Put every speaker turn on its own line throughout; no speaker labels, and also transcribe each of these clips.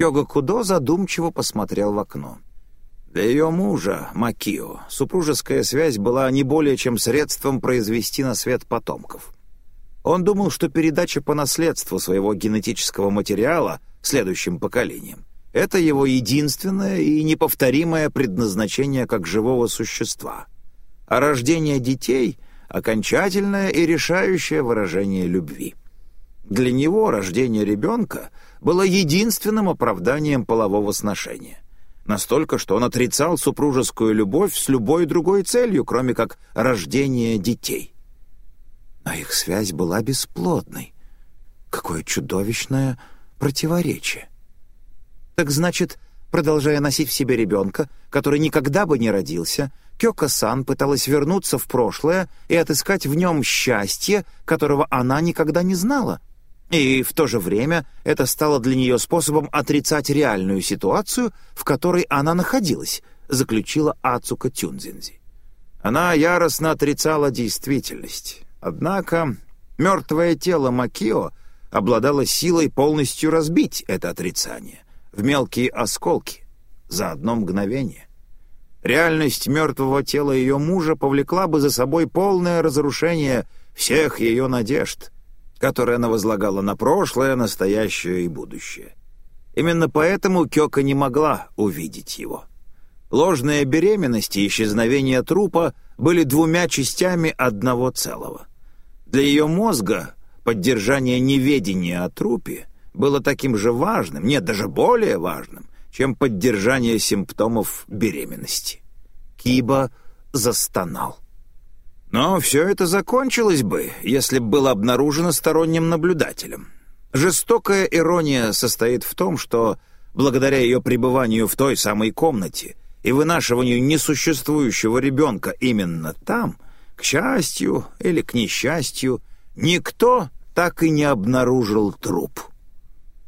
Йога Кудо задумчиво посмотрел в окно. Для ее мужа, Макио, супружеская связь была не более чем средством произвести на свет потомков. Он думал, что передача по наследству своего генетического материала следующим поколениям — это его единственное и неповторимое предназначение как живого существа. А рождение детей — окончательное и решающее выражение любви. Для него рождение ребенка было единственным оправданием полового сношения. Настолько, что он отрицал супружескую любовь с любой другой целью, кроме как рождения детей. А их связь была бесплодной. Какое чудовищное противоречие. Так значит, продолжая носить в себе ребенка, который никогда бы не родился, Кёка-сан пыталась вернуться в прошлое и отыскать в нем счастье, которого она никогда не знала. И в то же время это стало для нее способом отрицать реальную ситуацию, в которой она находилась, заключила Ацука Тюнзинзи. Она яростно отрицала действительность. Однако мертвое тело Макио обладало силой полностью разбить это отрицание в мелкие осколки за одно мгновение. Реальность мертвого тела ее мужа повлекла бы за собой полное разрушение всех ее надежд, которые она возлагала на прошлое, настоящее и будущее. Именно поэтому Кёка не могла увидеть его. Ложная беременность и исчезновение трупа были двумя частями одного целого. Для ее мозга поддержание неведения о трупе было таким же важным, нет, даже более важным, чем поддержание симптомов беременности. Киба застонал. Но все это закончилось бы, если бы было обнаружено сторонним наблюдателем. Жестокая ирония состоит в том, что благодаря ее пребыванию в той самой комнате и вынашиванию несуществующего ребенка именно там — к счастью или к несчастью, никто так и не обнаружил труп.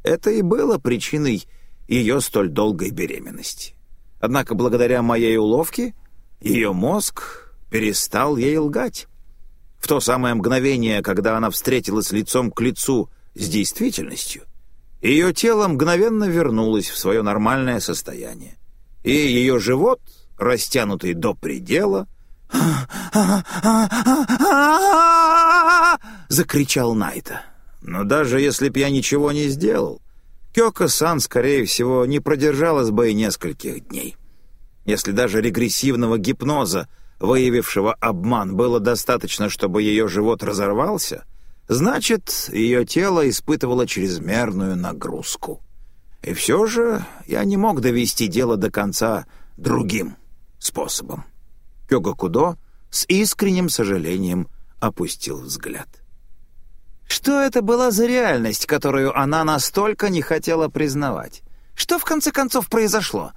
Это и было причиной ее столь долгой беременности. Однако благодаря моей уловке ее мозг перестал ей лгать. В то самое мгновение, когда она встретилась лицом к лицу с действительностью, ее тело мгновенно вернулось в свое нормальное состояние, и ее живот, растянутый до предела, закричал Найта. Но даже если б я ничего не сделал, Кёка-сан, скорее всего, не продержалась бы и нескольких дней. Если даже регрессивного гипноза, выявившего обман, было достаточно, чтобы ее живот разорвался, значит, ее тело испытывало чрезмерную нагрузку. И все же я не мог довести дело до конца другим способом. Кёгакудо с искренним сожалением опустил взгляд. Что это была за реальность, которую она настолько не хотела признавать? Что в конце концов произошло?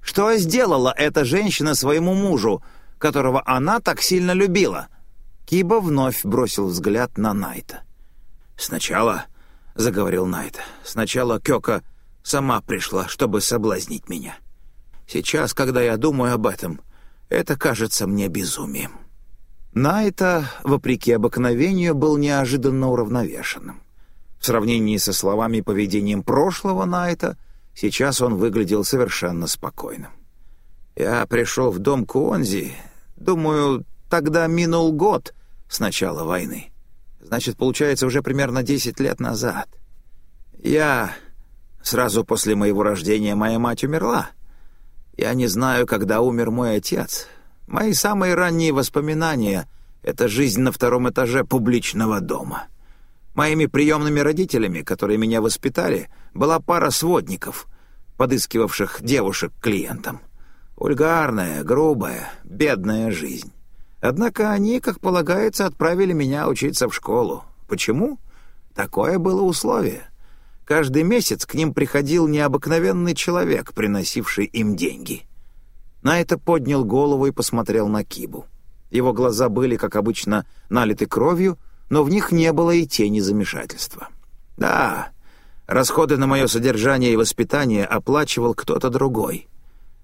Что сделала эта женщина своему мужу, которого она так сильно любила? Киба вновь бросил взгляд на Найта. «Сначала», — заговорил Найт, — «сначала Кёка сама пришла, чтобы соблазнить меня. Сейчас, когда я думаю об этом, это кажется мне безумием». Найта, вопреки обыкновению, был неожиданно уравновешенным. В сравнении со словами и поведением прошлого Найта, сейчас он выглядел совершенно спокойным. «Я пришел в дом Куонзи, думаю, тогда минул год с начала войны. Значит, получается, уже примерно десять лет назад. Я... Сразу после моего рождения моя мать умерла. Я не знаю, когда умер мой отец. Мои самые ранние воспоминания — это жизнь на втором этаже публичного дома. Моими приемными родителями, которые меня воспитали, была пара сводников, подыскивавших девушек клиентам. Ульгарная, грубая, бедная жизнь. Однако они, как полагается, отправили меня учиться в школу. Почему? Такое было условие. Каждый месяц к ним приходил необыкновенный человек, приносивший им деньги. На это поднял голову и посмотрел на Кибу. Его глаза были, как обычно, налиты кровью, но в них не было и тени замешательства. «Да, расходы на мое содержание и воспитание оплачивал кто-то другой.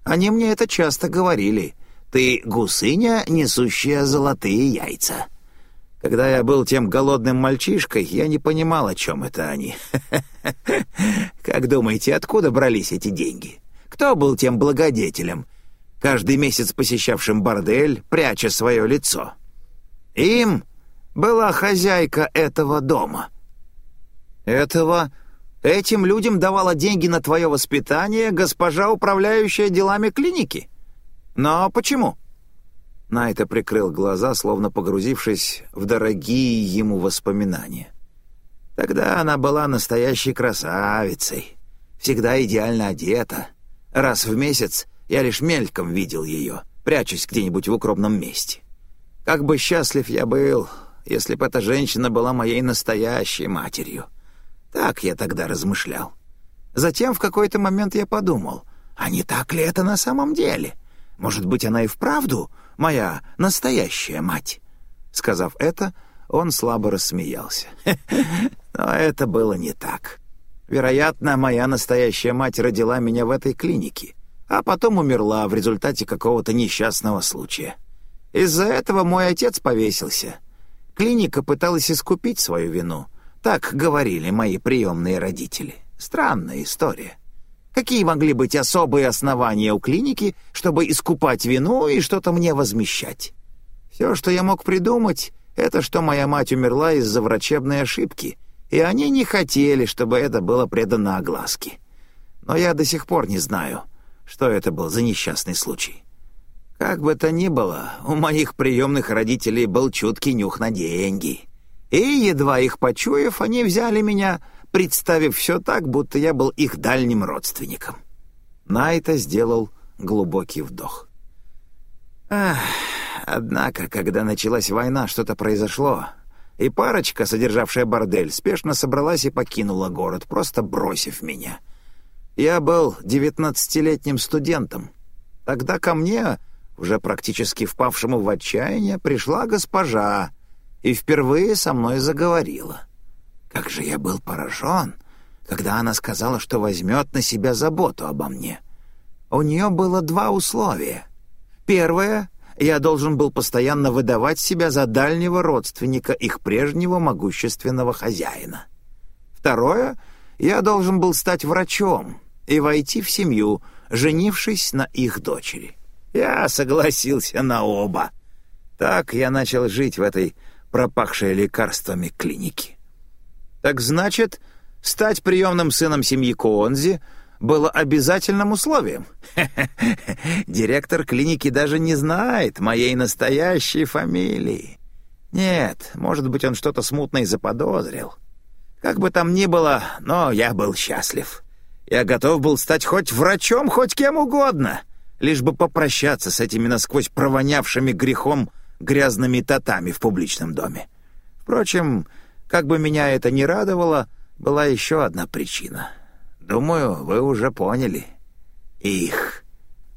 Они мне это часто говорили. Ты гусыня, несущая золотые яйца». Когда я был тем голодным мальчишкой, я не понимал, о чем это они. Как думаете, откуда брались эти деньги? Кто был тем благодетелем, каждый месяц посещавшим бордель, пряча свое лицо? Им была хозяйка этого дома. Этого... Этим людям давала деньги на твое воспитание госпожа, управляющая делами клиники. Но почему?» Найта прикрыл глаза, словно погрузившись в дорогие ему воспоминания. Тогда она была настоящей красавицей, всегда идеально одета. Раз в месяц я лишь мельком видел ее, прячась где-нибудь в укромном месте. Как бы счастлив я был, если бы эта женщина была моей настоящей матерью. Так я тогда размышлял. Затем в какой-то момент я подумал, а не так ли это на самом деле? Может быть, она и вправду моя настоящая мать?» Сказав это, он слабо рассмеялся. «Но это было не так. Вероятно, моя настоящая мать родила меня в этой клинике, а потом умерла в результате какого-то несчастного случая. Из-за этого мой отец повесился. Клиника пыталась искупить свою вину. Так говорили мои приемные родители. Странная история. Какие могли быть особые основания у клиники, чтобы искупать вину и что-то мне возмещать? Все, что я мог придумать, это что моя мать умерла из-за врачебной ошибки, и они не хотели, чтобы это было предано огласке. Но я до сих пор не знаю, что это был за несчастный случай. Как бы то ни было, у моих приемных родителей был чуткий нюх на деньги. И, едва их почуяв, они взяли меня представив все так, будто я был их дальним родственником. Найта сделал глубокий вдох. Ах, однако, когда началась война, что-то произошло, и парочка, содержавшая бордель, спешно собралась и покинула город, просто бросив меня. Я был девятнадцатилетним студентом. Тогда ко мне, уже практически впавшему в отчаяние, пришла госпожа и впервые со мной заговорила — как же я был поражен, когда она сказала, что возьмет на себя заботу обо мне. У нее было два условия. Первое — я должен был постоянно выдавать себя за дальнего родственника их прежнего могущественного хозяина. Второе — я должен был стать врачом и войти в семью, женившись на их дочери. Я согласился на оба. Так я начал жить в этой пропахшей лекарствами клинике. Так значит, стать приемным сыном семьи Коонзи было обязательным условием. Директор клиники даже не знает моей настоящей фамилии. Нет, может быть, он что-то смутное заподозрил. Как бы там ни было, но я был счастлив. Я готов был стать хоть врачом, хоть кем угодно, лишь бы попрощаться с этими насквозь провонявшими грехом грязными татами в публичном доме. Впрочем, как бы меня это ни радовало, была еще одна причина. Думаю, вы уже поняли. Их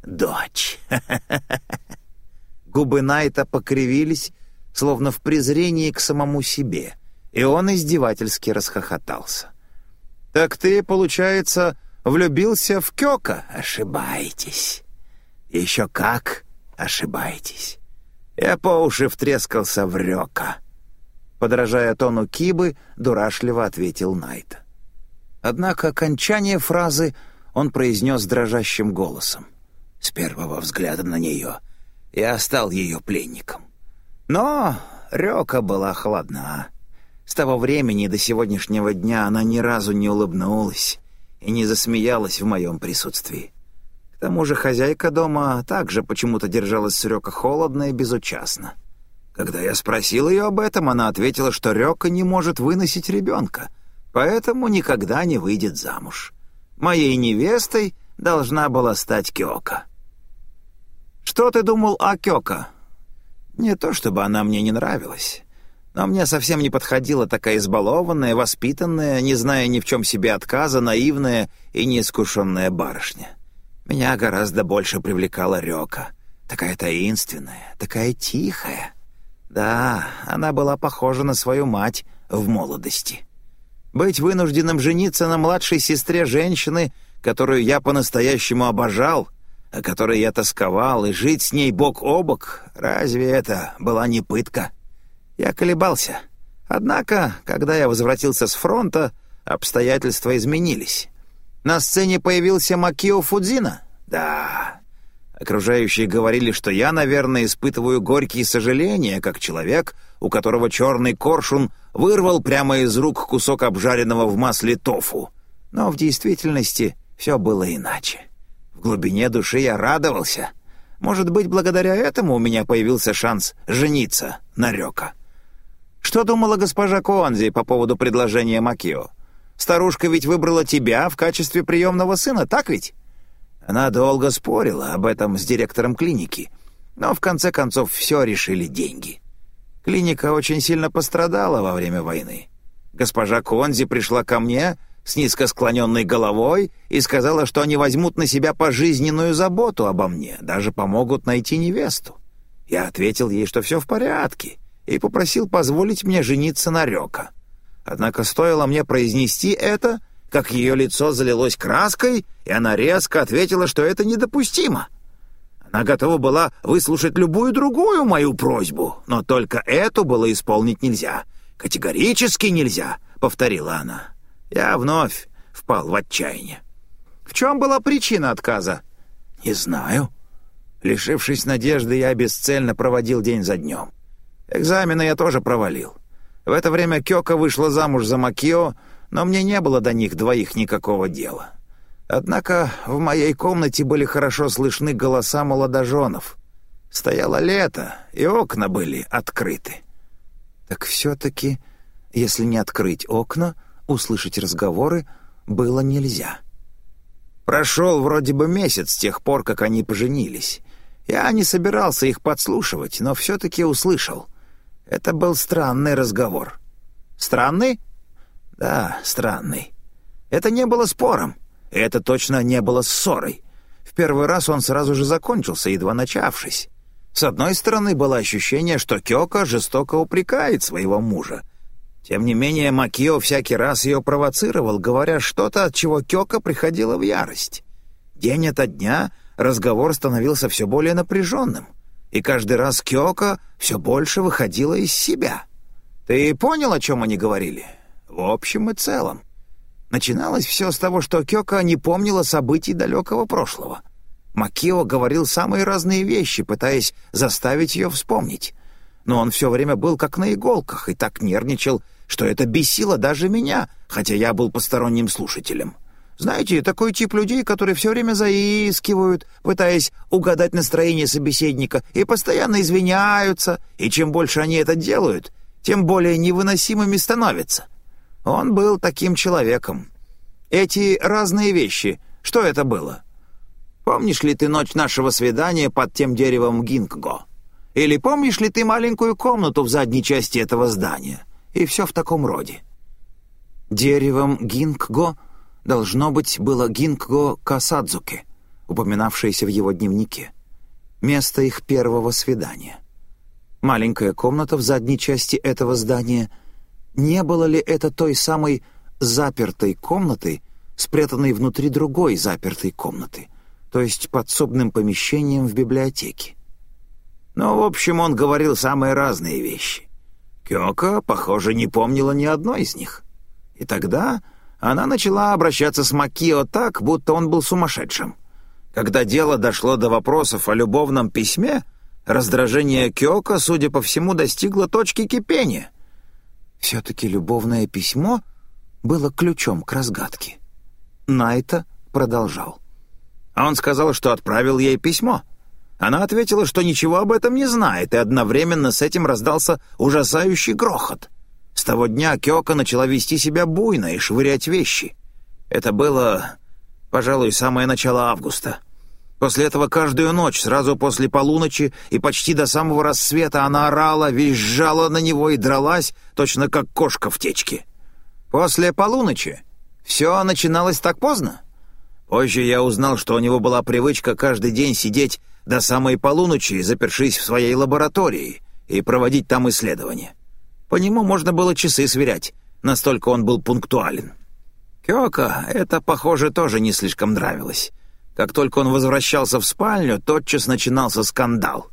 дочь. Губы Найта покривились, словно в презрении к самому себе, и он издевательски расхохотался. «Так ты, получается, влюбился в Кёка?» «Ошибаетесь. Еще как ошибаетесь. Я по уши втрескался в Рёка». Подражая тону Кибы, дурашливо ответил Найт. Однако окончание фразы он произнес дрожащим голосом. С первого взгляда на нее я стал ее пленником. Но Рёка была холодна. С того времени до сегодняшнего дня она ни разу не улыбнулась и не засмеялась в моем присутствии. К тому же хозяйка дома также почему-то держалась с Рёка холодно и безучастно. Когда я спросил ее об этом, она ответила, что Рёка не может выносить ребенка, поэтому никогда не выйдет замуж. Моей невестой должна была стать Кёка. «Что ты думал о Кёка?» «Не то чтобы она мне не нравилась, но мне совсем не подходила такая избалованная, воспитанная, не зная ни в чем себе отказа, наивная и неискушенная барышня. Меня гораздо больше привлекала Рёка, такая таинственная, такая тихая». Да, она была похожа на свою мать в молодости. Быть вынужденным жениться на младшей сестре женщины, которую я по-настоящему обожал, о которой я тосковал, и жить с ней бок о бок, разве это была не пытка? Я колебался. Однако, когда я возвратился с фронта, обстоятельства изменились. На сцене появился Макио Фудзина. Да, окружающие говорили, что я, наверное, испытываю горькие сожаления, как человек, у которого черный коршун вырвал прямо из рук кусок обжаренного в масле тофу. Но в действительности все было иначе. В глубине души я радовался. Может быть, благодаря этому у меня появился шанс жениться на Рёка. Что думала госпожа Куанзи по поводу предложения Макио? Старушка ведь выбрала тебя в качестве приемного сына, так ведь? Она долго спорила об этом с директором клиники, но в конце концов все решили деньги. Клиника очень сильно пострадала во время войны. Госпожа Конзи пришла ко мне с низко склоненной головой и сказала, что они возьмут на себя пожизненную заботу обо мне, даже помогут найти невесту. Я ответил ей, что все в порядке, и попросил позволить мне жениться на Рёка. Однако стоило мне произнести это, как ее лицо залилось краской, и она резко ответила, что это недопустимо. Она готова была выслушать любую другую мою просьбу, но только эту было исполнить нельзя. Категорически нельзя, — повторила она. Я вновь впал в отчаяние. В чем была причина отказа? Не знаю. Лишившись надежды, я бесцельно проводил день за днем. Экзамены я тоже провалил. В это время Кёка вышла замуж за Макио, но мне не было до них двоих никакого дела. Однако в моей комнате были хорошо слышны голоса молодоженов. Стояло лето, и окна были открыты. Так все-таки, если не открыть окна, услышать разговоры было нельзя. Прошел вроде бы месяц с тех пор, как они поженились. Я не собирался их подслушивать, но все-таки услышал. Это был странный разговор. Странный? Да, странный. Это не было спором. Это точно не было ссорой. В первый раз он сразу же закончился, едва начавшись. С одной стороны, было ощущение, что Кёка жестоко упрекает своего мужа — тем не менее, Макио всякий раз ее провоцировал, говоря что-то, от чего Кёка приходила в ярость. День ото дня разговор становился все более напряженным, и каждый раз Кёка все больше выходила из себя. Ты понял, о чем они говорили? В общем и целом. Начиналось все с того, что Кёка не помнила событий далекого прошлого. Макио говорил самые разные вещи, пытаясь заставить ее вспомнить. Но он все время был как на иголках и так нервничал, что это бесило даже меня, хотя я был посторонним слушателем. Знаете, такой тип людей, которые все время заискивают, пытаясь угадать настроение собеседника, и постоянно извиняются, и чем больше они это делают, тем более невыносимыми становятся. Он был таким человеком. Эти разные вещи, что это было? Помнишь ли ты ночь нашего свидания под тем деревом Гинкго? Или помнишь ли ты маленькую комнату в задней части этого здания? и все в таком роде. Деревом гингго должно быть было гингго Касадзуке, упоминавшееся в его дневнике. Место их первого свидания. Маленькая комната в задней части этого здания. Не было ли это той самой запертой комнатой, спрятанной внутри другой запертой комнаты, то есть подсобным помещением в библиотеке? Ну, в общем, он говорил самые разные вещи. Кёка, похоже, не помнила ни одной из них. И тогда она начала обращаться с Макио так, будто он был сумасшедшим. Когда дело дошло до вопросов о любовном письме, раздражение Кёка, судя по всему, достигло точки кипения. Все-таки любовное письмо было ключом к разгадке. Найта продолжал. А он сказал, что отправил ей письмо — она ответила, что ничего об этом не знает, и одновременно с этим раздался ужасающий грохот. Того дня Кёка начала вести себя буйно и швырять вещи. Это было, пожалуй, самое начало августа. После этого каждую ночь, сразу после полуночи и почти до самого рассвета она орала, визжала на него и дралась, точно как кошка в течке. После полуночи все начиналось так поздно. Позже я узнал, что у него была привычка каждый день сидеть до самой полуночи, запершись в своей лаборатории, и проводить там исследования. По нему можно было часы сверять, настолько он был пунктуален. Кёка это, похоже, тоже не слишком нравилось. Как только он возвращался в спальню, тотчас начинался скандал.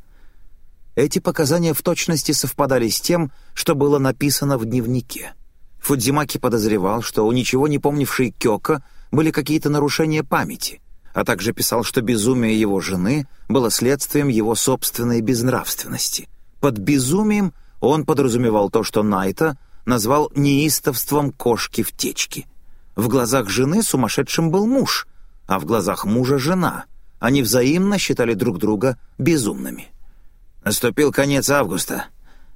Эти показания в точности совпадали с тем, что было написано в дневнике. Фудзимаки подозревал, что у ничего не помнившей Кёка были какие-то нарушения памяти, а также писал, что безумие его жены было следствием его собственной безнравственности. Под безумием он подразумевал то, что Найта назвал неистовством кошки в течке. В глазах жены сумасшедшим был муж, а в глазах мужа — жена. Они взаимно считали друг друга безумными. Наступил конец августа.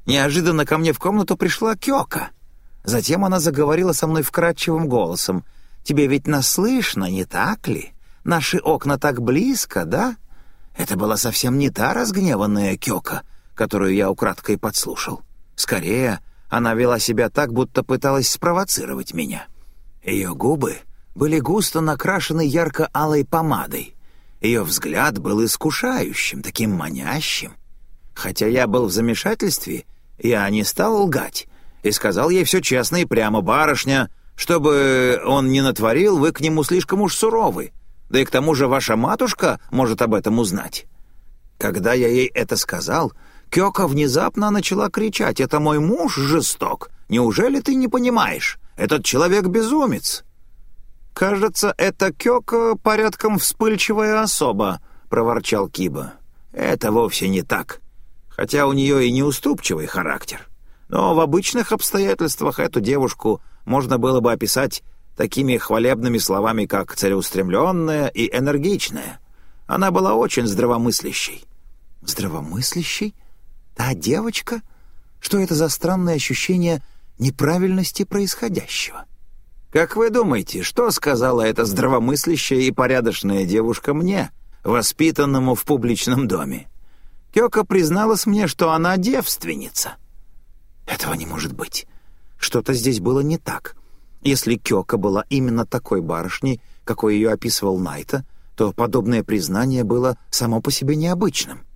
Неожиданно ко мне в комнату пришла Кёка. Затем она заговорила со мной вкрадчивым голосом. «Тебе ведь нас слышно, не так ли? Наши окна так близко, да?» Это была совсем не та разгневанная Кёка, которую я украдкой подслушал. Скорее, она вела себя так, будто пыталась спровоцировать меня. Ее губы были густо накрашены ярко-алой помадой. Ее взгляд был искушающим, таким манящим. Хотя я был в замешательстве, я не стал лгать и сказал ей все честно и прямо, барышня, чтобы он не натворил, вы к нему слишком уж суровы, да и к тому же ваша матушка может об этом узнать. Когда я ей это сказал, Кёка внезапно начала кричать, «Это мой муж жесток! Неужели ты не понимаешь? Этот человек безумец!» «Кажется, это Кёка порядком вспыльчивая особа», — проворчал Киба. «Это вовсе не так хотя у нее и неуступчивый характер. Но в обычных обстоятельствах эту девушку можно было бы описать такими хвалебными словами, как целеустремленная и энергичная. Она была очень здравомыслящей. Здравомыслящей? Та девочка? Что это за странное ощущение неправильности происходящего? Как вы думаете, что сказала эта здравомыслящая и порядочная девушка мне, воспитанному в публичном доме? Кёка призналась мне, что она девственница. Этого не может быть. Что-то здесь было не так. Если Кёка была именно такой барышней, какой ее описывал Найта, то подобное признание было само по себе необычным.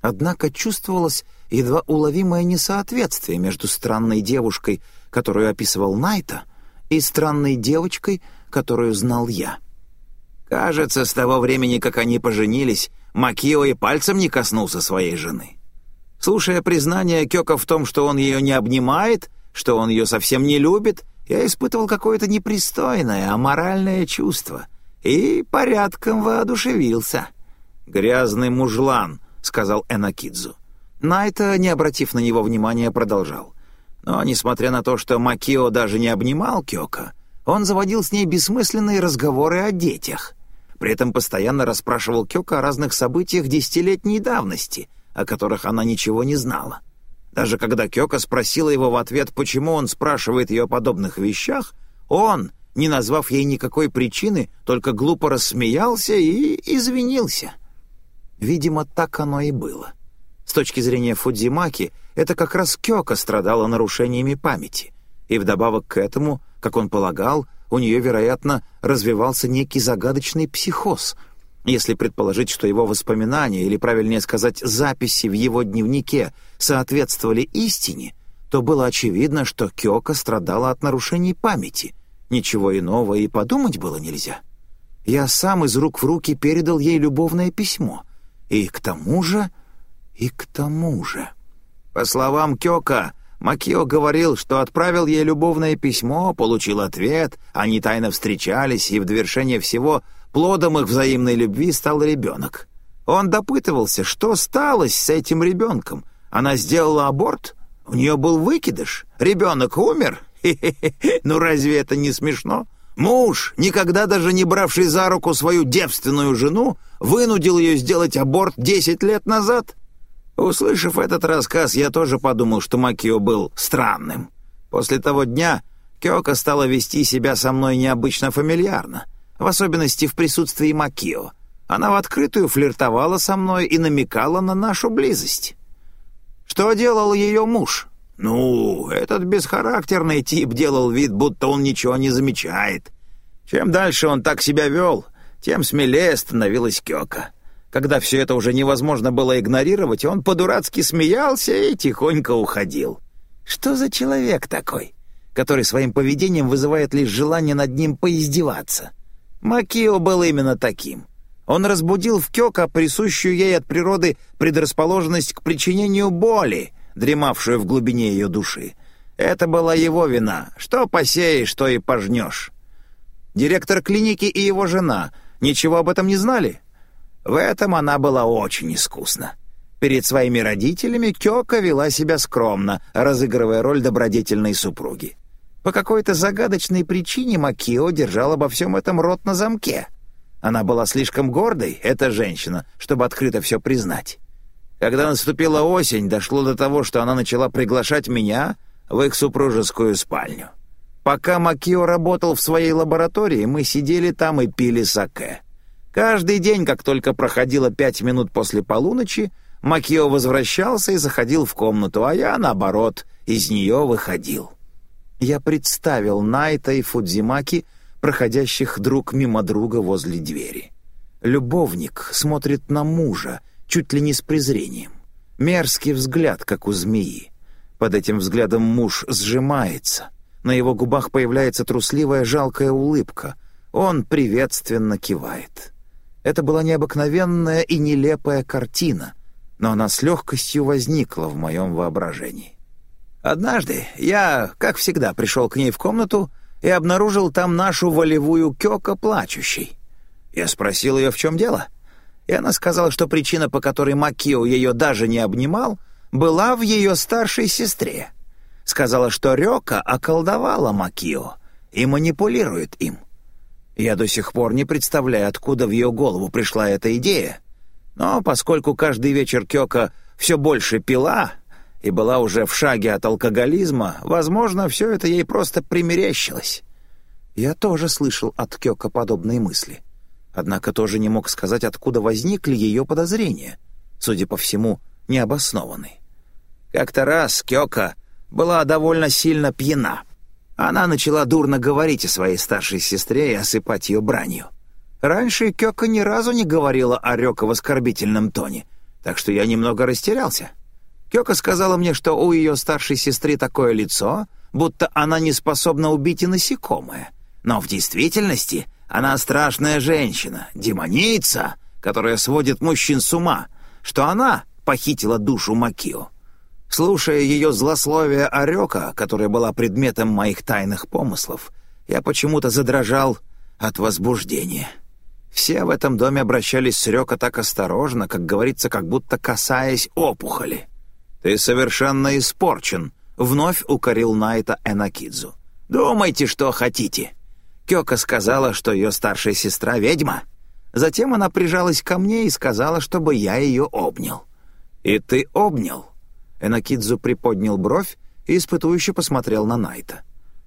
Однако чувствовалось едва уловимое несоответствие между странной девушкой, которую описывал Найта, и странной девочкой, которую знал я. Кажется, с того времени, как они поженились, Макио и пальцем не коснулся своей жены. Слушая признание Кёка в том, что он ее не обнимает, что он ее совсем не любит, я испытывал какое-то непристойное, аморальное чувство и порядком воодушевился. «Грязный мужлан», — сказал Энакидзу. Найта, не обратив на него внимания, продолжал. Но, несмотря на то, что Макио даже не обнимал Кёка, он заводил с ней бессмысленные разговоры о детях — при этом постоянно расспрашивал Кёка о разных событиях десятилетней давности, о которых она ничего не знала. Даже когда Кёка спросила его в ответ, почему он спрашивает ее о подобных вещах, он, не назвав ей никакой причины, только глупо рассмеялся и извинился. Видимо, так оно и было. С точки зрения Фудзимаки, это как раз Кёка страдала нарушениями памяти. И вдобавок к этому, как он полагал, у нее, вероятно, развивался некий загадочный психоз, если предположить, что его воспоминания, или, правильнее сказать, записи в его дневнике соответствовали истине, то было очевидно, что Кёка страдала от нарушений памяти. Ничего иного и подумать было нельзя. Я сам из рук в руки передал ей любовное письмо. И к тому же... и к тому же... По словам Кёка, Макио говорил, что отправил ей любовное письмо, получил ответ, они тайно встречались, и в довершение всего плодом их взаимной любви стал ребенок. Он допытывался, что сталось с этим ребенком. Она сделала аборт? У нее был выкидыш? Ребенок умер? Хе-хе-хе, ну разве это не смешно? Муж, никогда даже не бравший за руку свою девственную жену, вынудил ее сделать аборт десять лет назад? Услышав этот рассказ, я тоже подумал, что Макио был странным. После того дня Кёка стала вести себя со мной необычно фамильярно, в особенности в присутствии Макио. Она в открытую флиртовала со мной и намекала на нашу близость. Что делал ее муж? Ну, этот бесхарактерный тип делал вид, будто он ничего не замечает. Чем дальше он так себя вел, тем смелее становилась Кёка. Когда все это уже невозможно было игнорировать, он по-дурацки смеялся и тихонько уходил. Что за человек такой, который своим поведением вызывает лишь желание над ним поиздеваться? Макио был именно таким. Он разбудил в Кёка присущую ей от природы предрасположенность к причинению боли, дремавшую в глубине ее души. Это была его вина. Что посеешь, то и пожнешь. Директор клиники и его жена ничего об этом не знали? В этом она была очень искусна. Перед своими родителями Кёка вела себя скромно, разыгрывая роль добродетельной супруги. По какой-то загадочной причине Макио держал обо всем этом рот на замке — она была слишком гордой, эта женщина, чтобы открыто все признать. Когда наступила осень, дошло до того, что она начала приглашать меня в их супружескую спальню. Пока Макио работал в своей лаборатории, мы сидели там и пили саке. Каждый день, как только проходило пять минут после полуночи, Макио возвращался и заходил в комнату, а я, наоборот, из нее выходил. Я представил Найта и Фудзимаки — проходящих друг мимо друга возле двери. Любовник смотрит на мужа, чуть ли не с презрением. Мерзкий взгляд, как у змеи. Под этим взглядом муж сжимается. На его губах появляется трусливая жалкая улыбка. Он приветственно кивает. Это была необыкновенная и нелепая картина, но она с легкостью возникла в моем воображении. Однажды я, как всегда, пришел к ней в комнату и обнаружил там нашу волевую Кёка плачущей. Я спросил ее, в чем дело, и она сказала, что причина, по которой Макио ее даже не обнимал, была в ее старшей сестре. Сказала, что Рёка околдовала Макио и манипулирует им. Я до сих пор не представляю, откуда в ее голову пришла эта идея, но поскольку каждый вечер Кёка все больше пила, и была уже в шаге от алкоголизма, возможно, все это ей просто примерещилось. Я тоже слышал от Кёка подобные мысли. Однако тоже не мог сказать, откуда возникли ее подозрения, судя по всему, необоснованные. Как-то раз Кёка была довольно сильно пьяна. Она начала дурно говорить о своей старшей сестре и осыпать ее бранью. Раньше Кёка ни разу не говорила о Рёка в оскорбительном тоне, так что я немного растерялся. Кёка сказала мне, что у ее старшей сестры такое лицо, будто она не способна убить и насекомое. Но в действительности она страшная женщина, демоница, которая сводит мужчин с ума, что она похитила душу Макио. Слушая ее злословие Орёка, которая была предметом моих тайных помыслов, я почему-то задрожал от возбуждения. Все в этом доме обращались с Рёка так осторожно, как говорится, как будто касаясь опухоли. «Ты совершенно испорчен», — вновь укорил Найта Энакидзу. «Думайте, что хотите». Кёка сказала, что ее старшая сестра — ведьма. Затем она прижалась ко мне и сказала, чтобы я ее обнял. «И ты обнял?» Энакидзу приподнял бровь и испытующе посмотрел на Найта.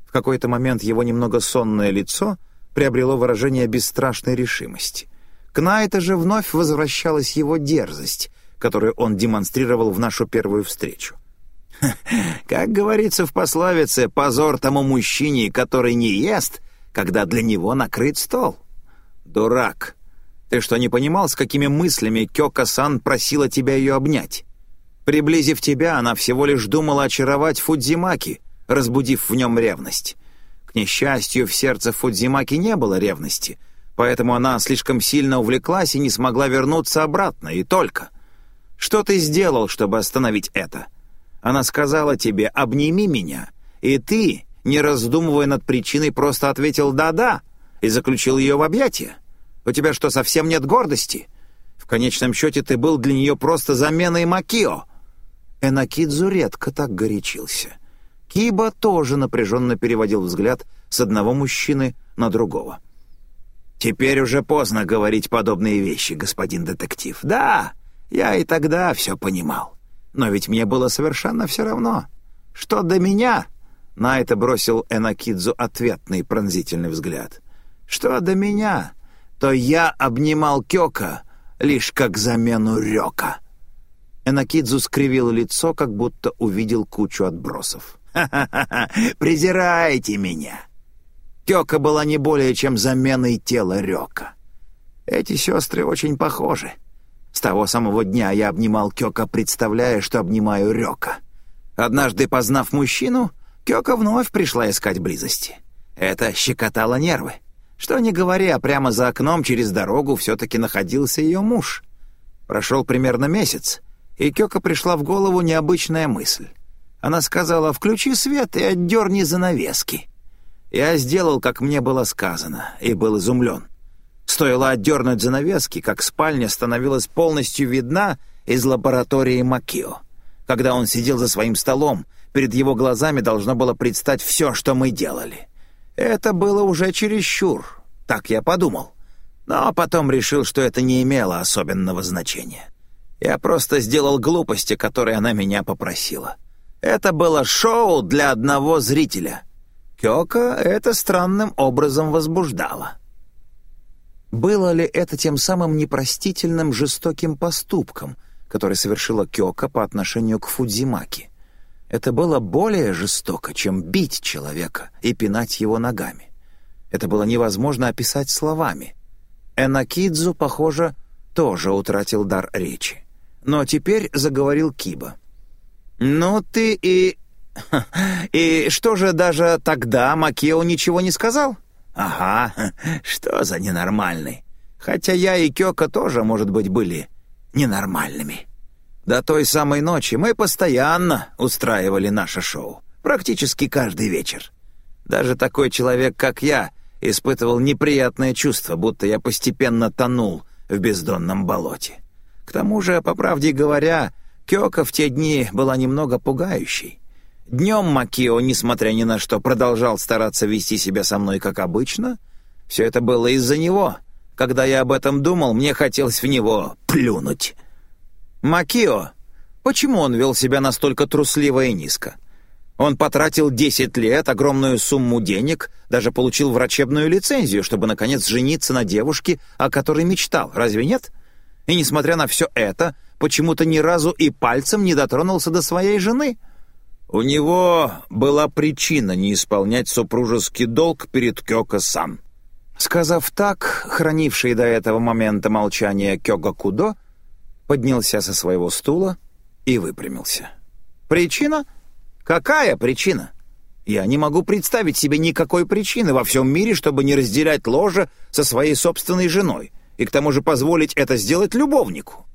В какой-то момент его немного сонное лицо приобрело выражение бесстрашной решимости. К Найта же вновь возвращалась его дерзость — которую он демонстрировал в нашу первую встречу. Как говорится в пословице, позор тому мужчине, который не ест, когда для него накрыт стол. Дурак. Ты что, не понимал, с какими мыслями Кёка-сан просила тебя ее обнять? Приблизив тебя, она всего лишь думала очаровать Фудзимаки, разбудив в нем ревность. К несчастью, в сердце Фудзимаки не было ревности, поэтому она слишком сильно увлеклась и не смогла вернуться обратно, и только. Что ты сделал, чтобы остановить это? Она сказала тебе «обними меня», и ты, не раздумывая над причиной, просто ответил «да-да» и заключил ее в объятия. У тебя что, совсем нет гордости? В конечном счете ты был для нее просто заменой Макио. Энакидзу редко так горячился. Киба тоже напряженно переводил взгляд с одного мужчины на другого. «Теперь уже поздно говорить подобные вещи, господин детектив. Да, я и тогда все понимал. Но ведь мне было совершенно все равно. Что до меня...» На это бросил Энакидзу ответный пронзительный взгляд. «Что до меня, то я обнимал Кёка лишь как замену Рёка». Энакидзу скривил лицо, как будто увидел кучу отбросов. «Ха-ха-ха! Презираете меня!» Кёка была не более чем заменой тела Рёка. Эти сестры очень похожи. С того самого дня я обнимал Кёка, представляя, что обнимаю Рёка. Однажды, познав мужчину, Кёка вновь пришла искать близости. Это щекотало нервы. Что не говоря, прямо за окном через дорогу все-таки находился ее муж. Прошел примерно месяц, и Кёка пришла в голову необычная мысль. Она сказала «включи свет и отдерни занавески». Я сделал, как мне было сказано, и был изумлен. Стоило отдернуть занавески, как спальня становилась полностью видна из лаборатории Макио. Когда он сидел за своим столом, перед его глазами должно было предстать все, что мы делали. Это было уже чересчур, так я подумал. Но потом решил, что это не имело особенного значения. Я просто сделал глупости, которые она меня попросила. Это было шоу для одного зрителя. Кёка это странным образом возбуждало. Было ли это тем самым непростительным жестоким поступком, который совершила Кёка по отношению к Фудзимаки? Это было более жестоко, чем бить человека и пинать его ногами. Это было невозможно описать словами. Энакидзу, похоже, тоже утратил дар речи. Но теперь заговорил Киба. «Ну ты и... И что же даже тогда Макео ничего не сказал?» «Ага, что за ненормальный? Хотя я и Кёка тоже, может быть, были ненормальными. До той самой ночи мы постоянно устраивали наше шоу, практически каждый вечер. Даже такой человек, как я, испытывал неприятное чувство, будто я постепенно тонул в бездонном болоте. К тому же, по правде говоря, Кёка в те дни была немного пугающей. Днем Макио, несмотря ни на что, продолжал стараться вести себя со мной как обычно. Все это было из-за него. Когда я об этом думал, мне хотелось в него плюнуть. Макио, почему он вел себя настолько трусливо и низко? Он потратил 10 лет, огромную сумму денег, даже получил врачебную лицензию, чтобы, наконец, жениться на девушке, о которой мечтал. Разве нет? И, несмотря на все это, почему-то ни разу и пальцем не дотронулся до своей жены — у него была причина не исполнять супружеский долг перед Кёко-сан. Сказав так, хранивший до этого момента молчание Кёга Кудо поднялся со своего стула и выпрямился. «Причина? Какая причина? Я не могу представить себе никакой причины во всем мире, чтобы не разделять ложе со своей собственной женой и к тому же позволить это сделать любовнику.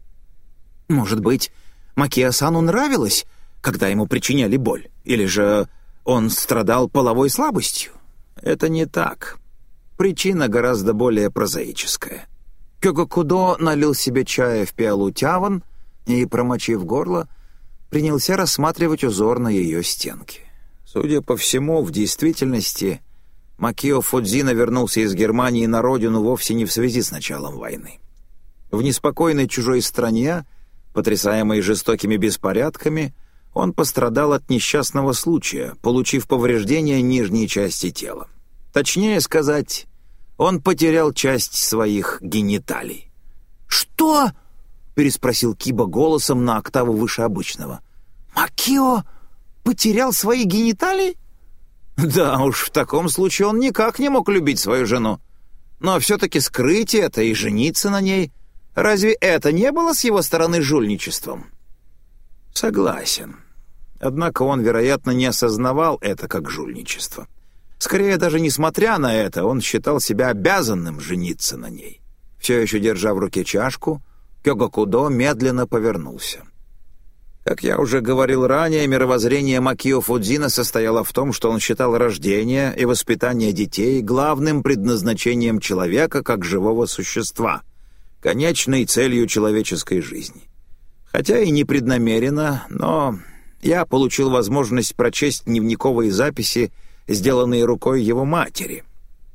Может быть, Макия-сану нравилось, когда ему причиняли боль? Или же он страдал половой слабостью? Это не так. Причина гораздо более прозаическая. Кёгокудо налил себе чая в пиалу тяван и, промочив горло, принялся рассматривать узор на ее стенке. Судя по всему, в действительности Макио Фудзина вернулся из Германии на родину вовсе не в связи с началом войны. В неспокойной чужой стране, потрясаемой жестокими беспорядками, он пострадал от несчастного случая, получив повреждения нижней части тела. Точнее сказать, он потерял часть своих гениталий. «Что?» — переспросил Киба голосом на октаву выше обычного. «Макио потерял свои гениталии?» «Да уж, в таком случае он никак не мог любить свою жену. Но все-таки скрыть это и жениться на ней, разве это не было с его стороны жульничеством?» «Согласен. Однако он, вероятно, не осознавал это как жульничество. Скорее, даже несмотря на это, он считал себя обязанным жениться на ней. Все еще держа в руке чашку, Кёгакудо медленно повернулся. Как я уже говорил ранее, мировоззрение Макио Фудзина состояло в том, что он считал рождение и воспитание детей главным предназначением человека как живого существа, конечной целью человеческой жизни. Хотя и непреднамеренно, но я получил возможность прочесть дневниковые записи, сделанные рукой его матери.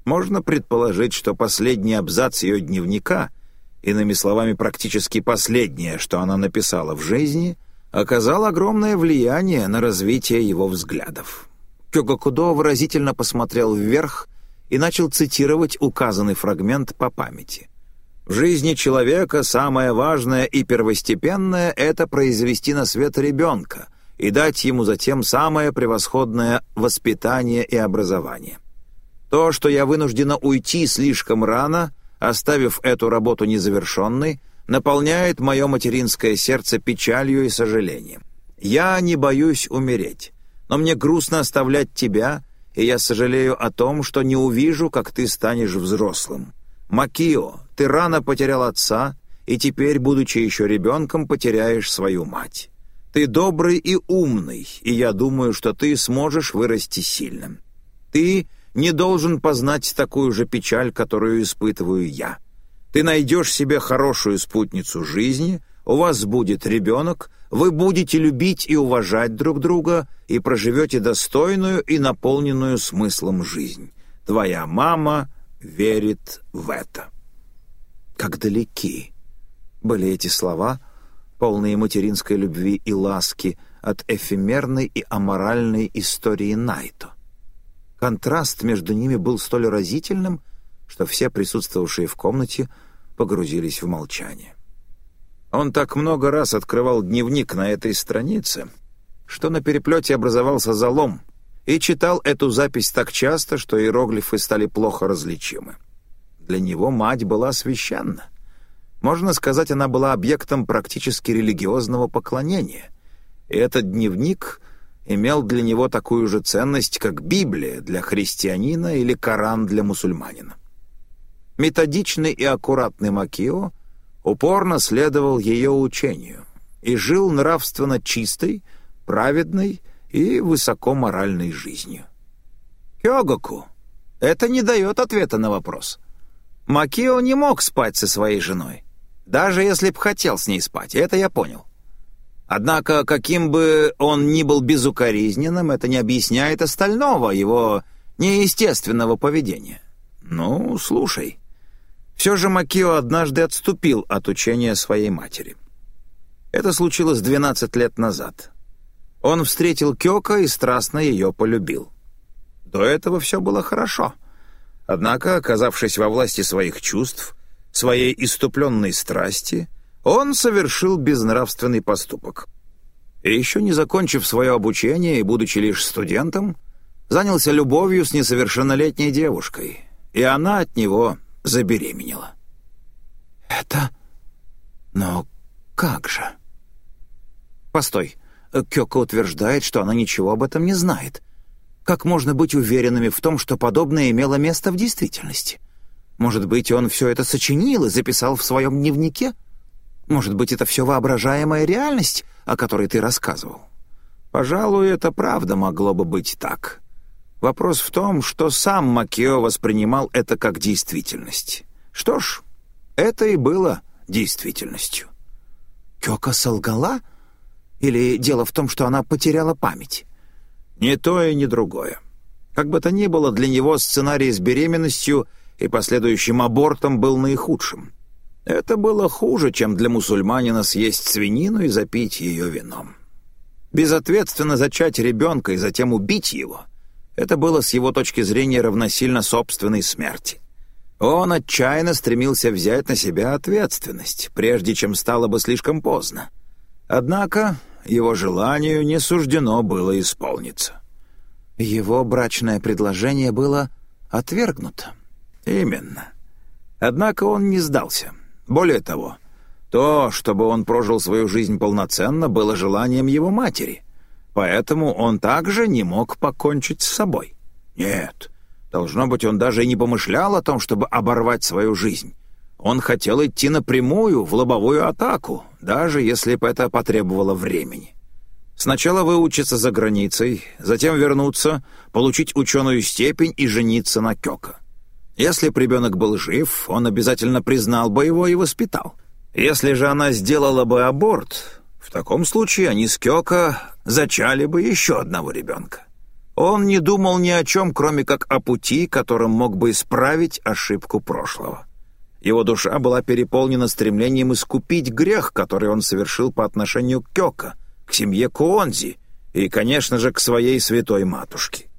Можно предположить, что последний абзац ее дневника, иными словами, практически последнее, что она написала в жизни, оказал огромное влияние на развитие его взглядов. Кёгакудо выразительно посмотрел вверх и начал цитировать указанный фрагмент по памяти. В жизни человека самое важное и первостепенное — это произвести на свет ребенка, и дать ему затем самое превосходное воспитание и образование. То, что я вынуждена уйти слишком рано, оставив эту работу незавершенной, наполняет мое материнское сердце печалью и сожалением. Я не боюсь умереть, но мне грустно оставлять тебя и я сожалею о том, что не увижу, как ты станешь взрослым. Макио, ты рано потерял отца, и теперь, будучи еще ребенком, потеряешь свою мать. Ты добрый и умный, и я думаю, что ты сможешь вырасти сильным. Ты не должен познать такую же печаль, которую испытываю я. Ты найдешь себе хорошую спутницу жизни, у вас будет ребенок, вы будете любить и уважать друг друга и проживете достойную и наполненную смыслом жизнь. Твоя мама верит в это. Как далеки были эти слова, полные материнской любви и ласки от эфемерной и аморальной истории Найто. Контраст между ними был столь разительным, что все присутствовавшие в комнате погрузились в молчание. Он так много раз открывал дневник на этой странице, что на переплете образовался залом, и читал эту запись так часто, что иероглифы стали плохо различимы. Для него мать была священна. Можно сказать, она была объектом практически религиозного поклонения. И этот дневник имел для него такую же ценность, как Библия для христианина или Коран для мусульманина. Методичный и аккуратный Макио упорно следовал ее учению и жил нравственно чистой, праведной и высокоморальной жизнью. Кёгоку это не дает ответа на вопрос. Макио не мог спать со своей женой, даже если б хотел с ней спать, это я понял. Однако, каким бы он ни был безукоризненным, это не объясняет остального его неестественного поведения. Ну, слушай. Все же Макио однажды отступил от учения своей матери. Это случилось 12 лет назад. Он встретил Кёка и страстно ее полюбил. До этого все было хорошо. Однако, оказавшись во власти своих чувств, своей иступленной страсти — он совершил безнравственный поступок. И еще не закончив свое обучение и будучи лишь студентом, занялся любовью с несовершеннолетней девушкой, и она от него забеременела. «Это... Но как же?» «Постой. Кёка утверждает, что она ничего об этом не знает. Как можно быть уверенными в том, что подобное имело место в действительности? Может быть, он все это сочинил и записал в своем дневнике?» Может быть, это все воображаемая реальность, о которой ты рассказывал? Пожалуй, это правда могло бы быть так. Вопрос в том, что сам Макео воспринимал это как действительность. Что ж, это и было действительностью. Кёка солгала? Или дело в том, что она потеряла память? Ни то и ни другое. Как бы то ни было, для него сценарий с беременностью и последующим абортом был наихудшим. Это было хуже, чем для мусульманина съесть свинину и запить ее вином. Безответственно зачать ребенка и затем убить его — это было с его точки зрения равносильно собственной смерти. Он отчаянно стремился взять на себя ответственность, прежде чем стало бы слишком поздно. Однако его желанию не суждено было исполниться. Его брачное предложение было отвергнуто. Именно. Однако он не сдался — более того, то, чтобы он прожил свою жизнь полноценно, было желанием его матери. Поэтому он также не мог покончить с собой. Нет, должно быть, он даже и не помышлял о том, чтобы оборвать свою жизнь. Он хотел идти напрямую в лобовую атаку, даже если бы это потребовало времени. Сначала выучиться за границей, затем вернуться, получить ученую степень и жениться на Кёка. Если б ребенок был жив, он обязательно признал бы его и воспитал. Если же она сделала бы аборт, в таком случае они с Кёка зачали бы еще одного ребенка. Он не думал ни о чем, кроме как о пути, которым мог бы исправить ошибку прошлого. Его душа была переполнена стремлением искупить грех, который он совершил по отношению к Кёка, к семье Куонзи и, конечно же, к своей святой матушке.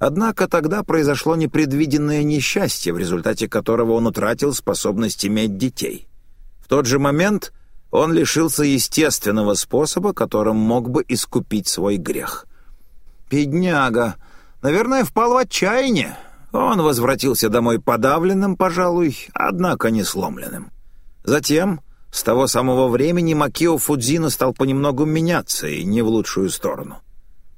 Однако тогда произошло непредвиденное несчастье, в результате которого он утратил способность иметь детей. В тот же момент он лишился естественного способа, которым мог бы искупить свой грех. Бедняга! Наверное, впал в отчаяние. Он возвратился домой подавленным, пожалуй, однако не сломленным. Затем, с того самого времени, Макио Фудзино стал понемногу меняться, и не в лучшую сторону.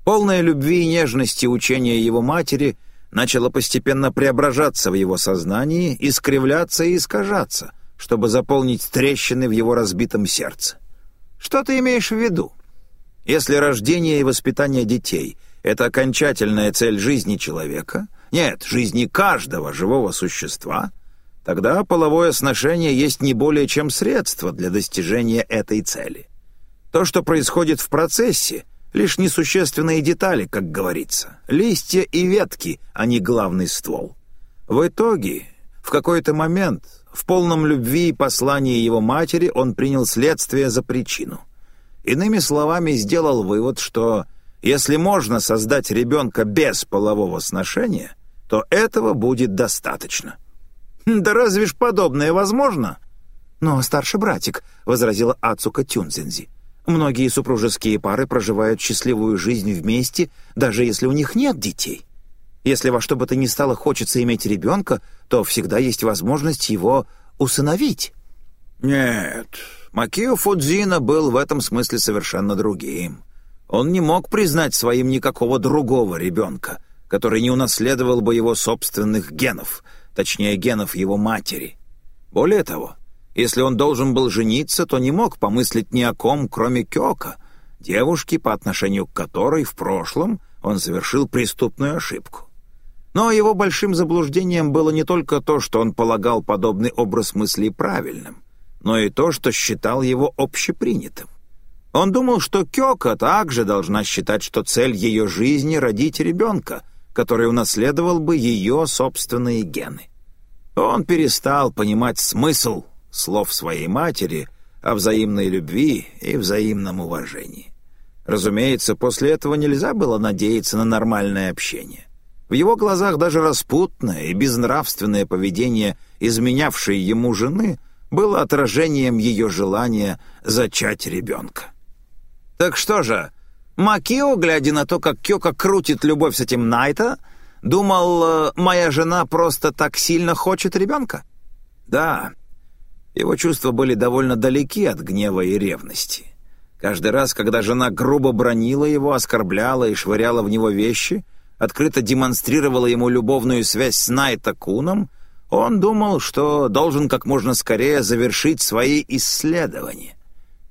Полное любви и нежности учение его матери начало постепенно преображаться в его сознании, искривляться и искажаться, чтобы заполнить трещины в его разбитом сердце. Что ты имеешь в виду? Если рождение и воспитание детей — это окончательная цель жизни человека, нет, жизни каждого живого существа, тогда половое сношение есть не более чем средство для достижения этой цели. То, что происходит в процессе, лишь несущественные детали, как говорится, листья и ветки, а не главный ствол. В итоге, в какой-то момент, в полном любви и послании его матери он принял следствие за причину — Иными словами, сделал вывод, что если можно создать ребенка без полового сношения, то этого будет достаточно. «Да разве ж подобное возможно?» «Но, старший братик», — возразила Ацука Тюнзензи, «многие супружеские пары проживают счастливую жизнь вместе, даже если у них нет детей. Если во что бы то ни стало хочется иметь ребенка, то всегда есть возможность его усыновить». «Нет, Макио Фудзина был в этом смысле совершенно другим. Он не мог признать своим никакого другого ребенка, который не унаследовал бы его собственных генов, точнее генов его матери. Более того, если он должен был жениться, то не мог помыслить ни о ком, кроме Кёка, девушки, по отношению к которой в прошлом он совершил преступную ошибку. Но его большим заблуждением было не только то, что он полагал подобный образ мыслей правильным но и то, что считал его общепринятым. Он думал, что Кёка также должна считать, что цель ее жизни — родить ребенка, который унаследовал бы ее собственные гены. Он перестал понимать смысл слов своей матери о взаимной любви и взаимном уважении. Разумеется, после этого нельзя было надеяться на нормальное общение. В его глазах даже распутное и безнравственное поведение изменявшей ему жены — было отражением ее желания зачать ребенка. Так что же, Макио, глядя на то, как Кёка крутит любовь с этим Найта, думал, э, моя жена просто так сильно хочет ребенка? Да, его чувства были довольно далеки от гнева и ревности. Каждый раз, когда жена грубо бронила его, оскорбляла и швыряла в него вещи, открыто демонстрировала ему любовную связь с Найта Куном — он думал, что должен как можно скорее завершить свои исследования.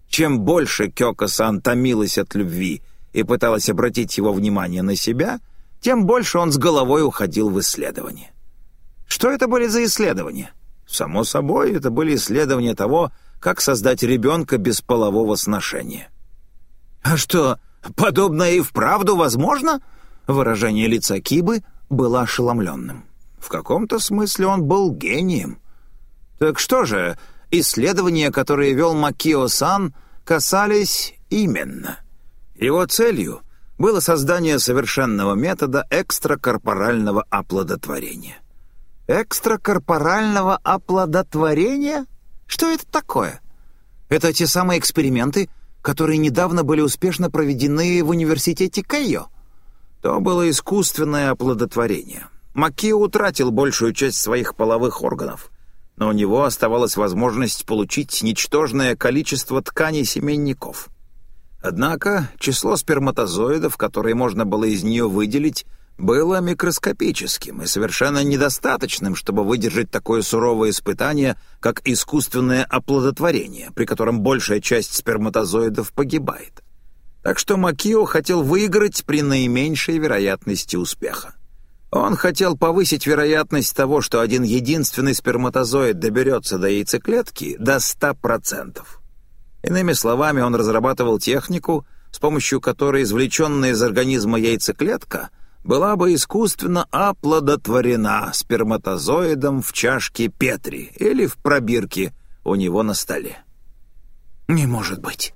Чем больше Кёка-сан томилась от любви и пыталась обратить его внимание на себя, тем больше он с головой уходил в исследования. Что это были за исследования? Само собой, это были исследования того, как создать ребенка без полового сношения. «А что, подобное и вправду возможно?» Выражение лица Кибы было ошеломленным. В каком-то смысле он был гением. Так что же, исследования, которые вел Макио-сан, касались именно. Его целью было создание совершенного метода экстракорпорального оплодотворения. Экстракорпорального оплодотворения? Что это такое? Это те самые эксперименты, которые недавно были успешно проведены в университете Кайо. То было искусственное оплодотворение. Макио утратил большую часть своих половых органов, но у него оставалась возможность получить ничтожное количество тканей семенников. Однако число сперматозоидов, которые можно было из нее выделить, было микроскопическим и совершенно недостаточным, чтобы выдержать такое суровое испытание, как искусственное оплодотворение, при котором большая часть сперматозоидов погибает. Так что Макио хотел выиграть при наименьшей вероятности успеха. Он хотел повысить вероятность того, что один единственный сперматозоид доберется до яйцеклетки, до 100%. Иными словами, он разрабатывал технику, с помощью которой извлеченная из организма яйцеклетка была бы искусственно оплодотворена сперматозоидом в чашке Петри или в пробирке у него на столе. «Не может быть.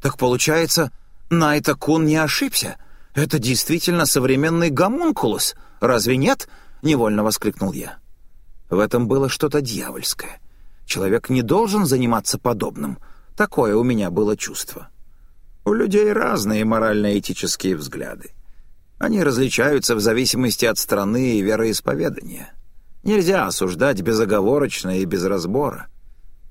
Так получается, Найта Кун не ошибся?» «Это действительно современный гомункулус, разве нет?» — невольно воскликнул я. В этом было что-то дьявольское. Человек не должен заниматься подобным. Такое у меня было чувство. У людей разные морально-этические взгляды. Они различаются в зависимости от страны и вероисповедания. Нельзя осуждать безоговорочно и без разбора.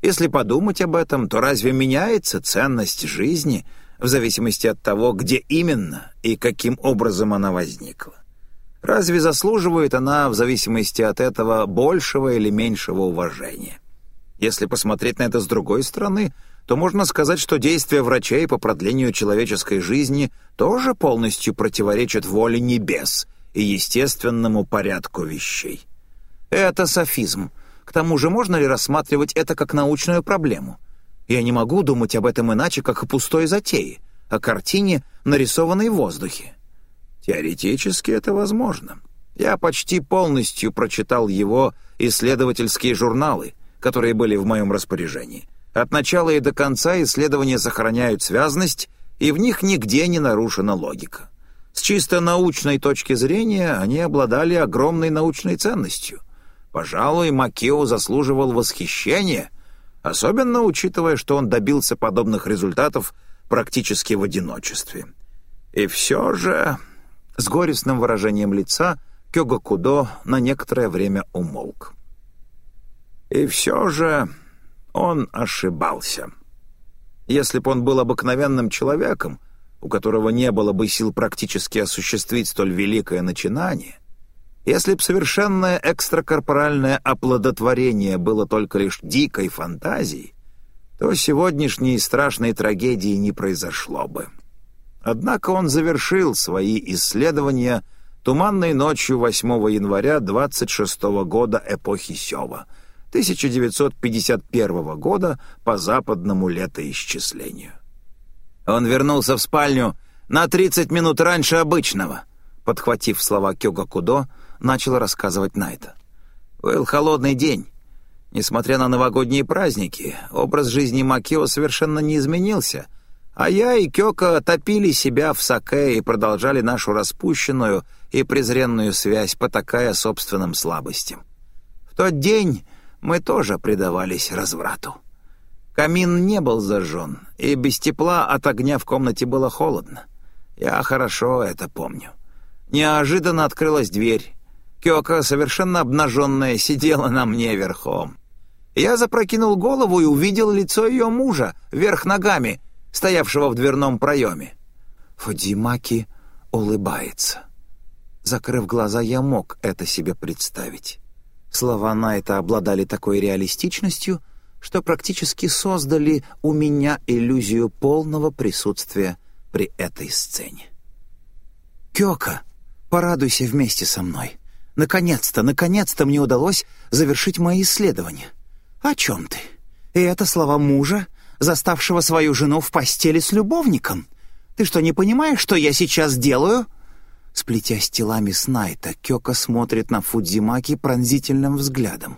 Если подумать об этом, то разве меняется ценность жизни в зависимости от того, где именно и каким образом она возникла. Разве заслуживает она в зависимости от этого большего или меньшего уважения? Если посмотреть на это с другой стороны, то можно сказать, что действия врачей по продлению человеческой жизни тоже полностью противоречат воле небес и естественному порядку вещей. Это софизм. К тому же можно ли рассматривать это как научную проблему? Я не могу думать об этом иначе, как о пустой затее, о картине, нарисованной в воздухе. Теоретически это возможно. Я почти полностью прочитал его исследовательские журналы, которые были в моем распоряжении. От начала и до конца исследования сохраняют связность, и в них нигде не нарушена логика. С чисто научной точки зрения они обладали огромной научной ценностью. Пожалуй, Макео заслуживал восхищения, особенно учитывая, что он добился подобных результатов практически в одиночестве. И все же с горестным выражением лица Кёга Кудо на некоторое время умолк. И все же он ошибался. Если бы он был обыкновенным человеком, у которого не было бы сил практически осуществить столь великое начинание, если б совершенное экстракорпоральное оплодотворение было только лишь дикой фантазией, то сегодняшней страшной трагедии не произошло бы. Однако он завершил свои исследования туманной ночью 8 января 26 года эпохи Сева, 1951 года по западному летоисчислению. Он вернулся в спальню на 30 минут раньше обычного, подхватив слова Кёга Кудо, начал рассказывать Найта. Был холодный день. Несмотря на новогодние праздники, образ жизни Макио совершенно не изменился — а я и Кёка топили себя в саке и продолжали нашу распущенную и презренную связь, потакая собственным слабостям. В тот день мы тоже предавались разврату. Камин не был зажжен, и без тепла от огня в комнате было холодно. Я хорошо это помню. Неожиданно открылась дверь. Кёка, совершенно обнаженная, сидела на мне верхом. Я запрокинул голову и увидел лицо ее мужа, вверх ногами — стоявшего в дверном проеме. Фудзимаки улыбается. Закрыв глаза, я мог это себе представить. Слова Найта обладали такой реалистичностью, что практически создали у меня иллюзию полного присутствия при этой сцене. «Кёка, порадуйся вместе со мной. Наконец-то, наконец-то мне удалось завершить мои исследования. О чем ты? И это слова мужа, заставшего свою жену в постели с любовником. Ты что, не понимаешь, что я сейчас делаю?» Сплетясь телами Снайта, Кёка смотрит на Фудзимаки пронзительным взглядом.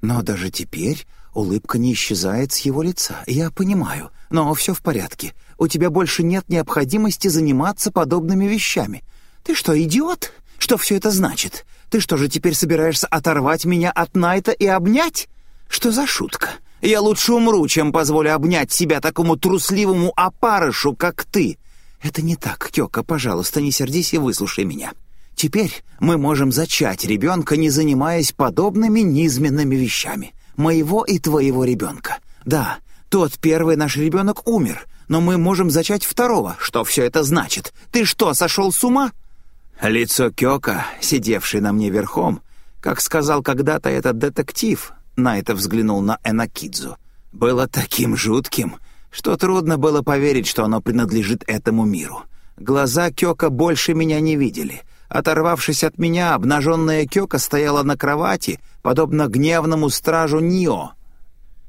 Но даже теперь улыбка не исчезает с его лица. Я понимаю, но все в порядке. У тебя больше нет необходимости заниматься подобными вещами. Ты что, идиот? Что все это значит? Ты что же теперь собираешься оторвать меня от Найта и обнять? Что за шутка? Я лучше умру, чем позволю обнять себя такому трусливому опарышу, как ты. Это не так, Кёка, пожалуйста, не сердись и выслушай меня. Теперь мы можем зачать ребенка, не занимаясь подобными низменными вещами. Моего и твоего ребенка. Да, тот первый наш ребенок умер, но мы можем зачать второго. Что все это значит? Ты что, сошел с ума?» Лицо Кёка, сидевший на мне верхом, как сказал когда-то этот детектив, Найта взглянул на Энакидзу. «Было таким жутким, что трудно было поверить, что оно принадлежит этому миру. Глаза Кёка больше меня не видели. Оторвавшись от меня, обнаженная Кёка стояла на кровати, подобно гневному стражу Нио.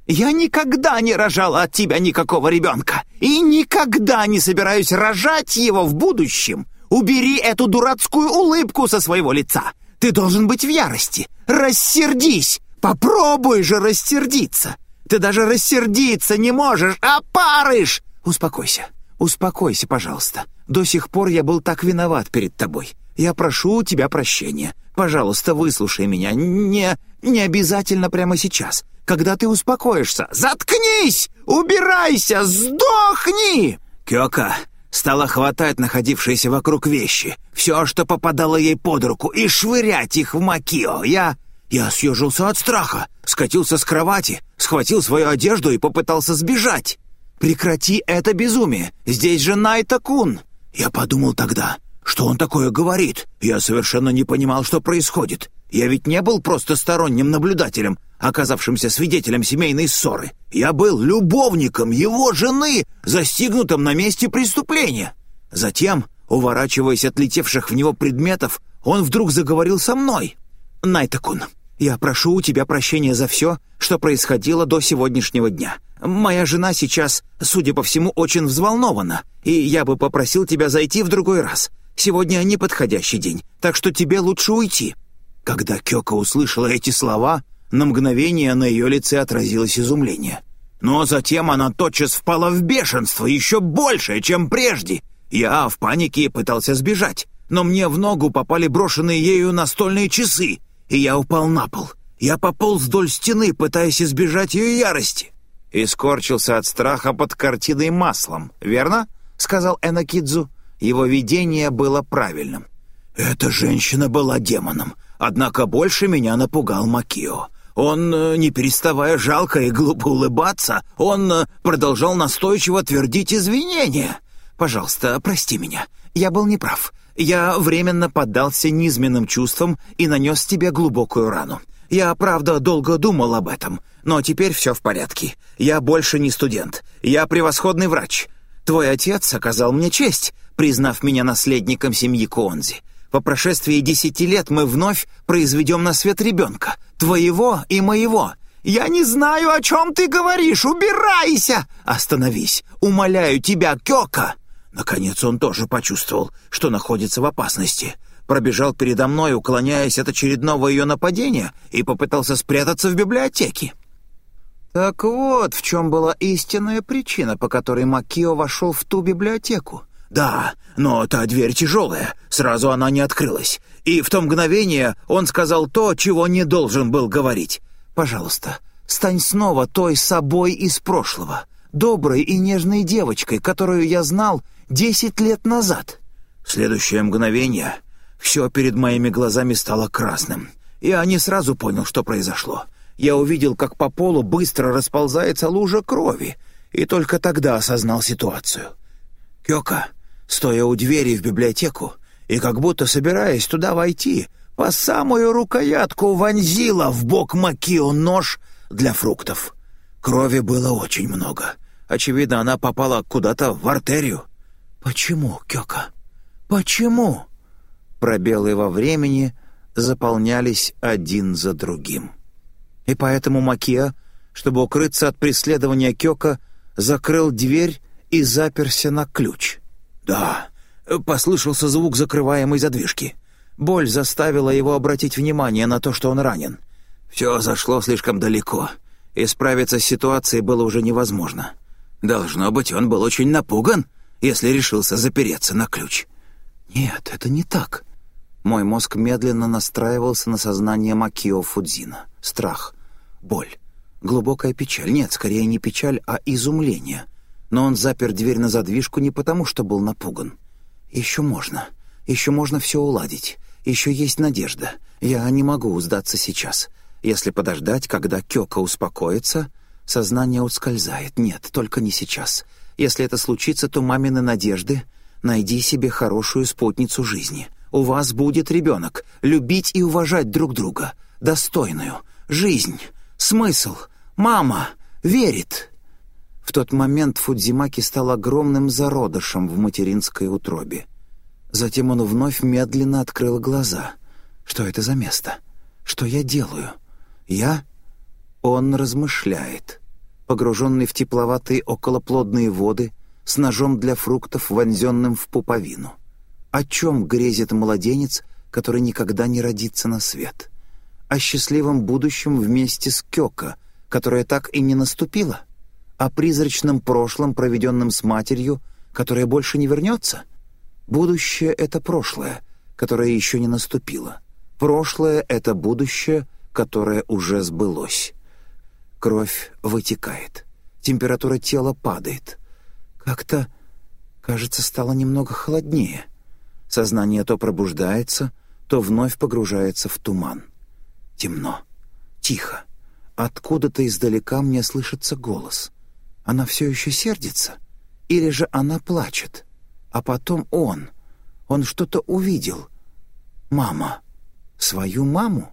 «Я никогда не рожала от тебя никакого ребенка и никогда не собираюсь рожать его в будущем. Убери эту дурацкую улыбку со своего лица. Ты должен быть в ярости. Рассердись!» Попробуй же рассердиться. Ты даже рассердиться не можешь, а парыш. Успокойся, успокойся, пожалуйста. До сих пор я был так виноват перед тобой. Я прошу у тебя прощения. Пожалуйста, выслушай меня. Не, не обязательно прямо сейчас. Когда ты успокоишься, заткнись! Убирайся! Сдохни! Кёка стала хватать находившиеся вокруг вещи, все, что попадало ей под руку, и швырять их в Макио. Я я съежился от страха, скатился с кровати, схватил свою одежду и попытался сбежать. Прекрати это безумие! Здесь же Найта-кун!» Я подумал тогда, что он такое говорит. Я совершенно не понимал, что происходит. Я ведь не был просто сторонним наблюдателем, оказавшимся свидетелем семейной ссоры. Я был любовником его жены, застигнутым на месте преступления. Затем, уворачиваясь от летевших в него предметов, он вдруг заговорил со мной. «Найтакун, я прошу у тебя прощения за все, что происходило до сегодняшнего дня. Моя жена сейчас, судя по всему, очень взволнована, и я бы попросил тебя зайти в другой раз. Сегодня неподходящий день, так что тебе лучше уйти». Когда Кёка услышала эти слова, на мгновение на ее лице отразилось изумление. Но затем она тотчас впала в бешенство, еще большее, чем прежде. Я в панике пытался сбежать, но мне в ногу попали брошенные ею настольные часы, и я упал на пол. Я пополз вдоль стены, пытаясь избежать ее ярости. И скорчился от страха под картиной маслом, верно? — сказал Энакидзу. Его видение было правильным. «Эта женщина была демоном, однако больше меня напугал Макио. Он, э, не переставая жалко и глупо улыбаться, он э, продолжал настойчиво твердить извинения. «Пожалуйста, прости меня. Я был неправ. Я временно поддался низменным чувствам и нанес тебе глубокую рану. Я, правда, долго думал об этом, но теперь все в порядке. Я больше не студент. Я превосходный врач. Твой отец оказал мне честь, признав меня наследником семьи Куонзи. По прошествии десяти лет мы вновь произведем на свет ребенка, твоего и моего. Я не знаю, о чем ты говоришь, убирайся! Остановись, умоляю тебя, Кёка!» Наконец он тоже почувствовал, что находится в опасности. Пробежал передо мной, уклоняясь от очередного ее нападения, и попытался спрятаться в библиотеке. Так вот, в чем была истинная причина, по которой Макио вошел в ту библиотеку. «Да, но та дверь тяжелая, сразу она не открылась. И в то мгновение он сказал то, чего не должен был говорить. Пожалуйста, стань снова той собой из прошлого, доброй и нежной девочкой, которую я знал десять лет назад». В следующее мгновение все перед моими глазами стало красным. Я не сразу понял, что произошло. Я увидел, как по полу быстро расползается лужа крови, и только тогда осознал ситуацию. «Кёка, стоя у двери в библиотеку и как будто собираясь туда войти, по самую рукоятку вонзила в бок Макио нож для фруктов. Крови было очень много. Очевидно, она попала куда-то в артерию. «Почему, Кёка? Почему?» Пробелы во времени заполнялись один за другим. И поэтому Макиа, чтобы укрыться от преследования Кёка, закрыл дверь и заперся на ключ. «Да», — послышался звук закрываемой задвижки. Боль заставила его обратить внимание на то, что он ранен. Все зашло слишком далеко, и справиться с ситуацией было уже невозможно. Должно быть, он был очень напуган, если решился запереться на ключ. Нет, это не так. Мой мозг медленно настраивался на сознание Макио Фудзина. Страх, боль, глубокая печаль. Нет, скорее не печаль, а изумление — но он запер дверь на задвижку не потому, что был напуган. «Еще можно. Еще можно все уладить. Еще есть надежда. Я не могу сдаться сейчас. Если подождать, когда Кёка успокоится, сознание ускользает. Нет, только не сейчас. Если это случится, то мамины надежды — найди себе хорошую спутницу жизни. У вас будет ребенок. Любить и уважать друг друга. Достойную. Жизнь. Смысл. Мама. Верит. В тот момент Фудзимаки стал огромным зародышем в материнской утробе. Затем он вновь медленно открыл глаза. «Что это за место? Что я делаю? Я?» Он размышляет, погруженный в тепловатые околоплодные воды, с ножом для фруктов, вонзенным в пуповину. О чем грезит младенец, который никогда не родится на свет? О счастливом будущем вместе с Кёка, которое так и не наступило? о призрачном прошлом, проведенном с матерью, которая больше не вернется? Будущее — это прошлое, которое еще не наступило. Прошлое — это будущее, которое уже сбылось. Кровь вытекает. Температура тела падает. Как-то, кажется, стало немного холоднее. Сознание то пробуждается, то вновь погружается в туман. Темно. Тихо. Откуда-то издалека мне слышится голос — Она все еще сердится? Или же она плачет? А потом он. Он что-то увидел. Мама. Свою маму?